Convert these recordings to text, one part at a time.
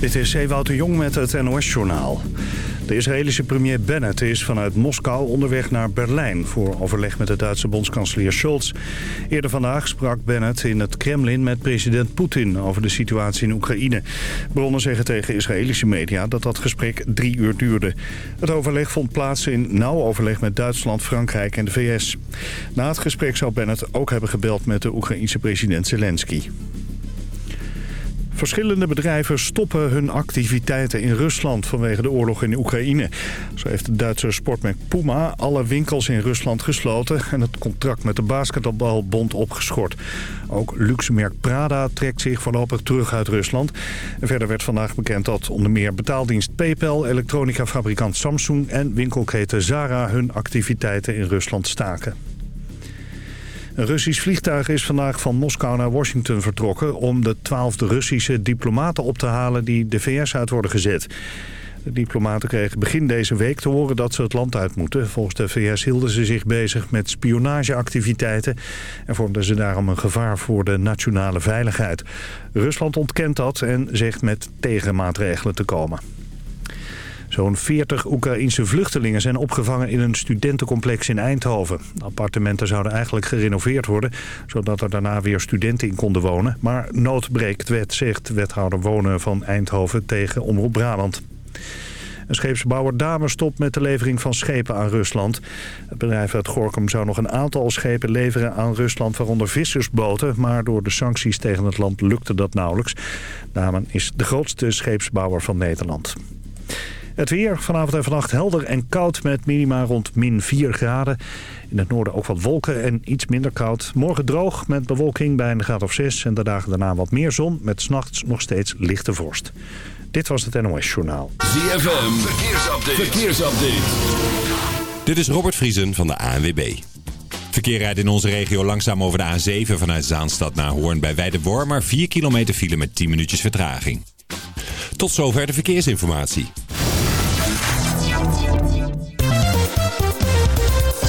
Dit is Ewout Jong met het NOS-journaal. De Israëlische premier Bennett is vanuit Moskou onderweg naar Berlijn... voor overleg met de Duitse bondskanselier Scholz. Eerder vandaag sprak Bennett in het Kremlin met president Poetin... over de situatie in Oekraïne. Bronnen zeggen tegen Israëlische media dat dat gesprek drie uur duurde. Het overleg vond plaats in nauw overleg met Duitsland, Frankrijk en de VS. Na het gesprek zou Bennett ook hebben gebeld met de Oekraïense president Zelensky. Verschillende bedrijven stoppen hun activiteiten in Rusland vanwege de oorlog in Oekraïne. Zo heeft de Duitse sportmerk Puma alle winkels in Rusland gesloten... en het contract met de basketbalbond opgeschort. Ook luxemerk Prada trekt zich voorlopig terug uit Rusland. En verder werd vandaag bekend dat onder meer betaaldienst PayPal... elektronica-fabrikant Samsung en winkelketen Zara hun activiteiten in Rusland staken. Een Russisch vliegtuig is vandaag van Moskou naar Washington vertrokken... om de twaalfde Russische diplomaten op te halen die de VS uit worden gezet. De diplomaten kregen begin deze week te horen dat ze het land uit moeten. Volgens de VS hielden ze zich bezig met spionageactiviteiten... en vormden ze daarom een gevaar voor de nationale veiligheid. Rusland ontkent dat en zegt met tegenmaatregelen te komen. Zo'n 40 Oekraïense vluchtelingen zijn opgevangen in een studentencomplex in Eindhoven. Appartementen zouden eigenlijk gerenoveerd worden... zodat er daarna weer studenten in konden wonen. Maar nood breekt wet, zegt wethouder wonen van Eindhoven tegen Omroep Brabant. Een scheepsbouwer Damer stopt met de levering van schepen aan Rusland. Het bedrijf uit Gorkum zou nog een aantal schepen leveren aan Rusland... waaronder vissersboten, maar door de sancties tegen het land lukte dat nauwelijks. Damen is de grootste scheepsbouwer van Nederland. Het weer vanavond en vannacht helder en koud met minima rond min 4 graden. In het noorden ook wat wolken en iets minder koud. Morgen droog met bewolking bij een graad of 6 en de dagen daarna wat meer zon met s'nachts nog steeds lichte vorst. Dit was het NOS Journaal. ZFM, verkeersupdate. verkeersupdate. Dit is Robert Vriesen van de ANWB. Verkeer rijdt in onze regio langzaam over de A7 vanuit Zaanstad naar Hoorn bij Weidewormer. 4 kilometer file met 10 minuutjes vertraging. Tot zover de verkeersinformatie.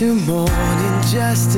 Into morning, just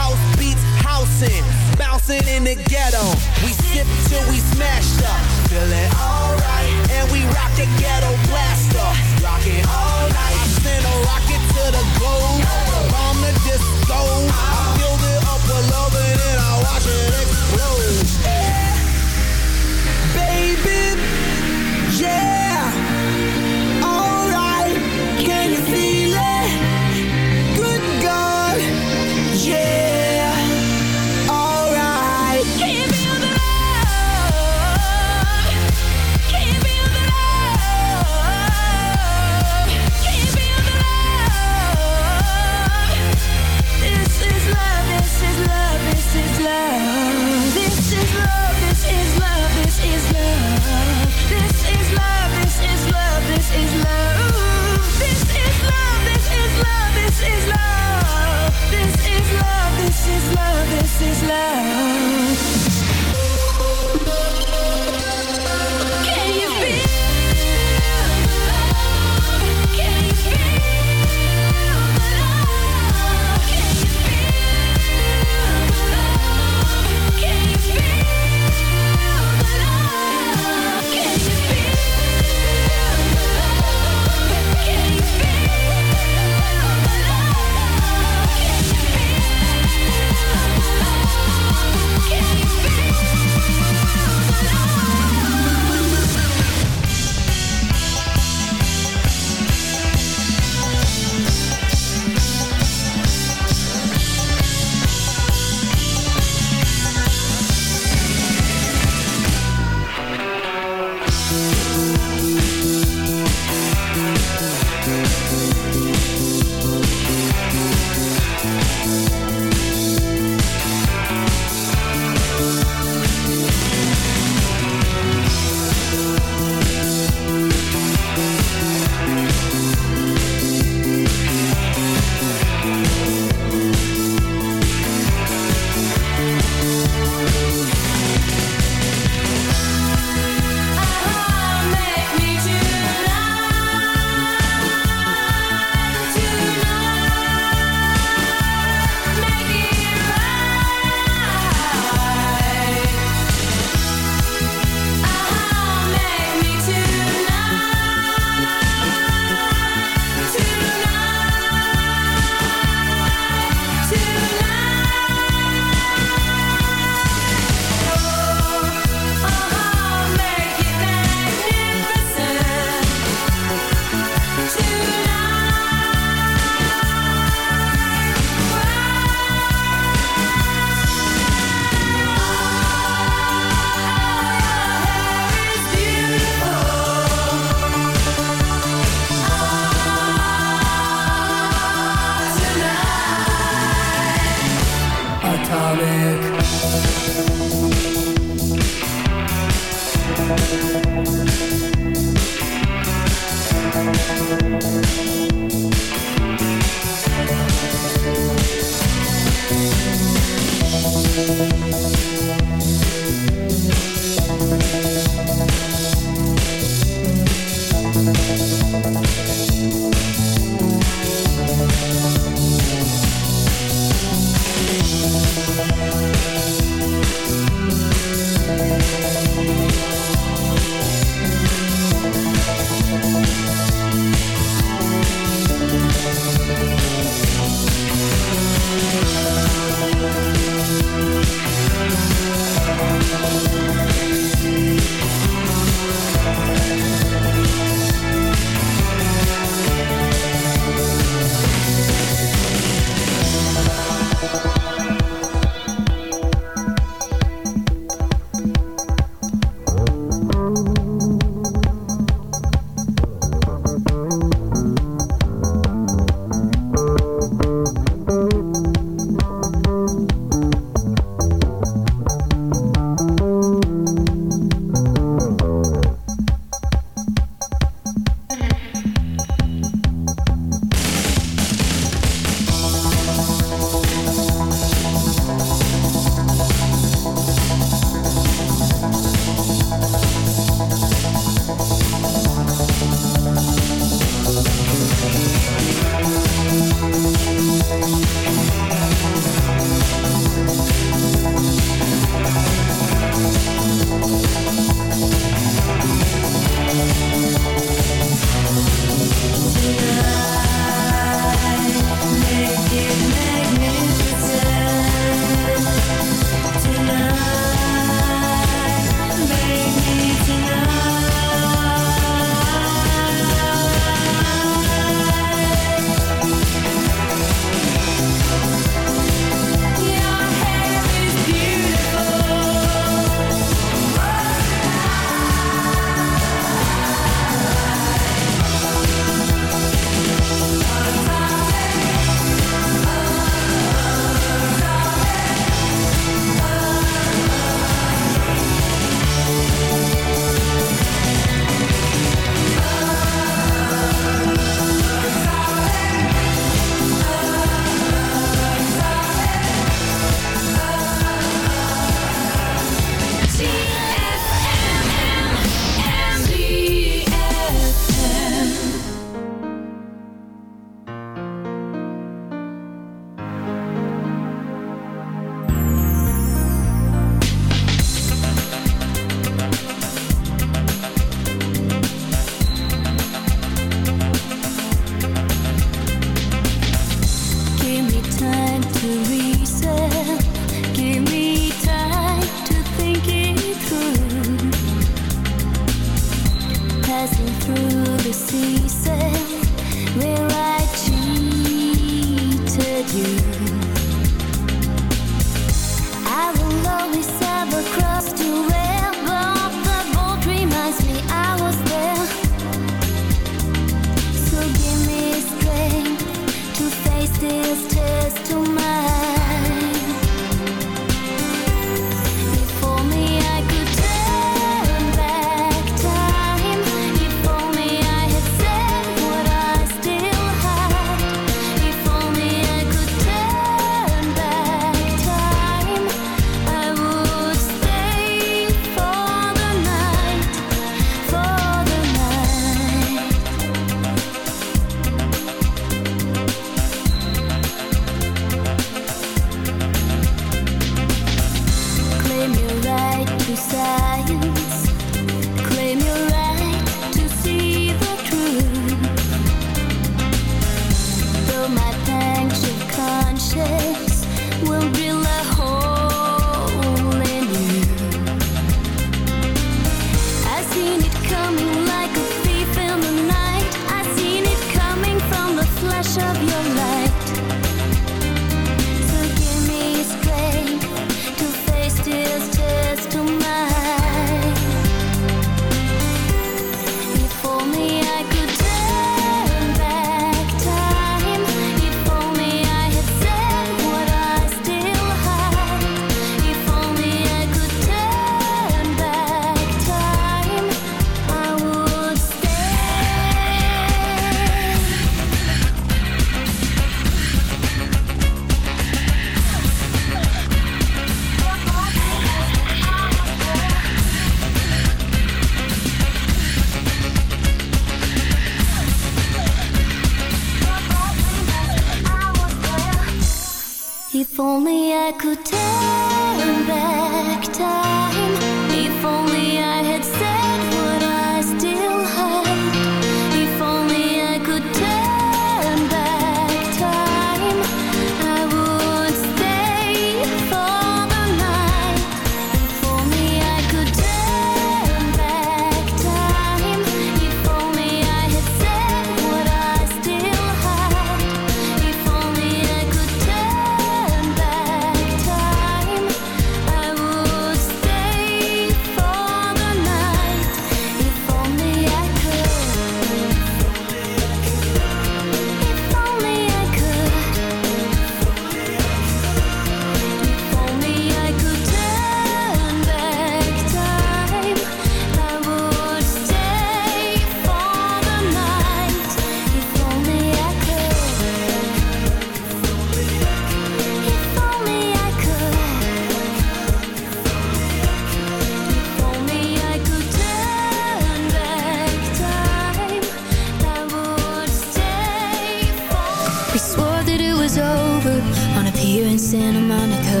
here in Santa Monica.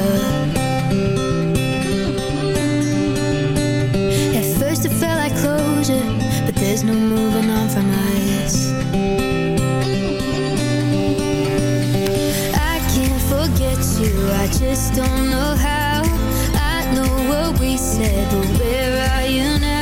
At first it felt like closure But there's no moving on from us. I can't forget you I just don't know how. I know what we said But where are you now?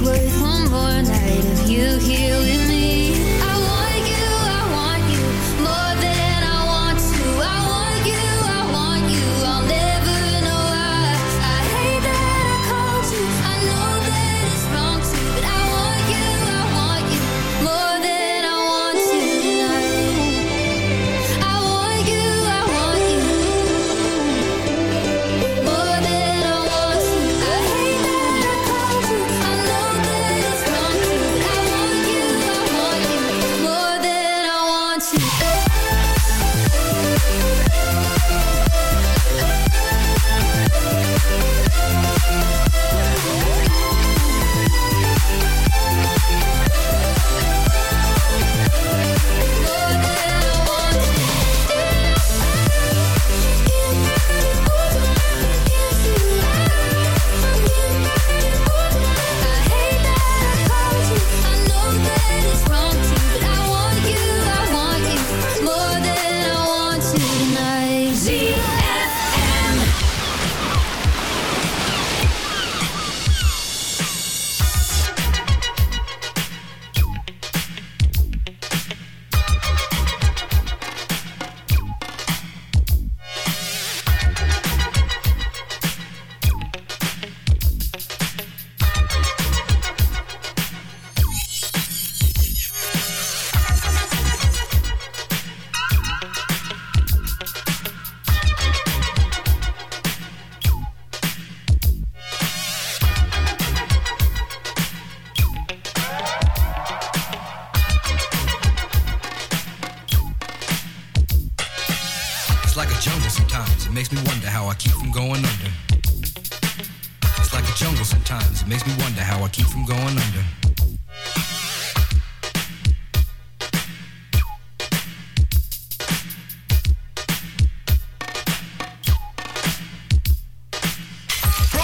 was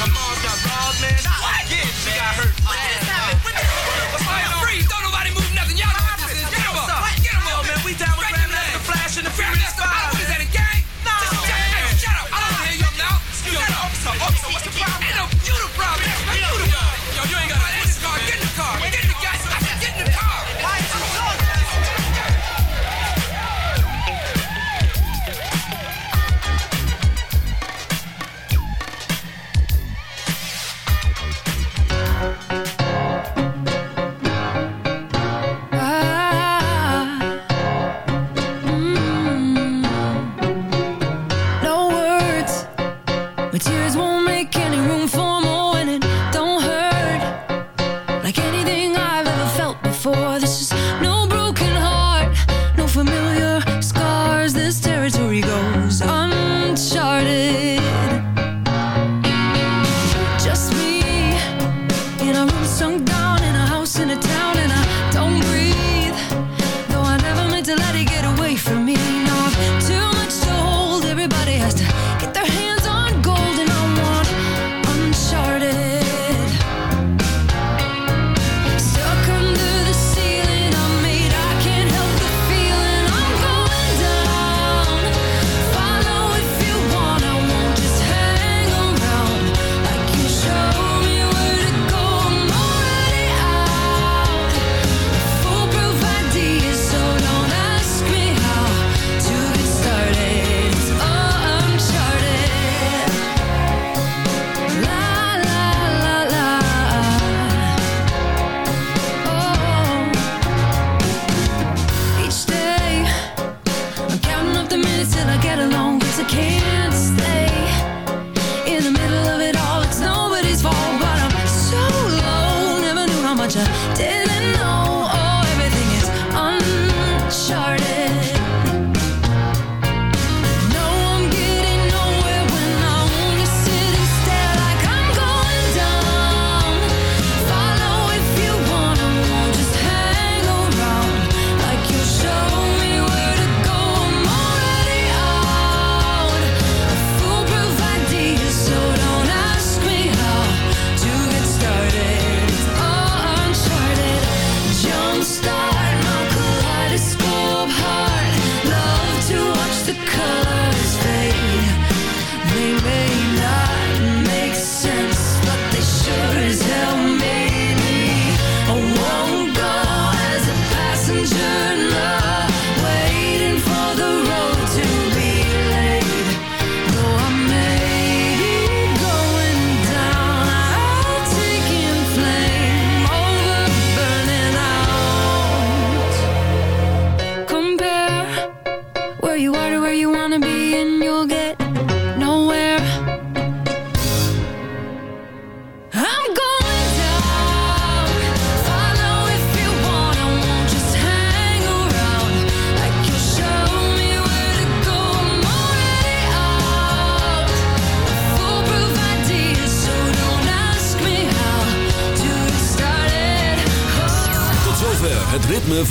My mom got balls, man. What? Yeah, she got hurt. What is?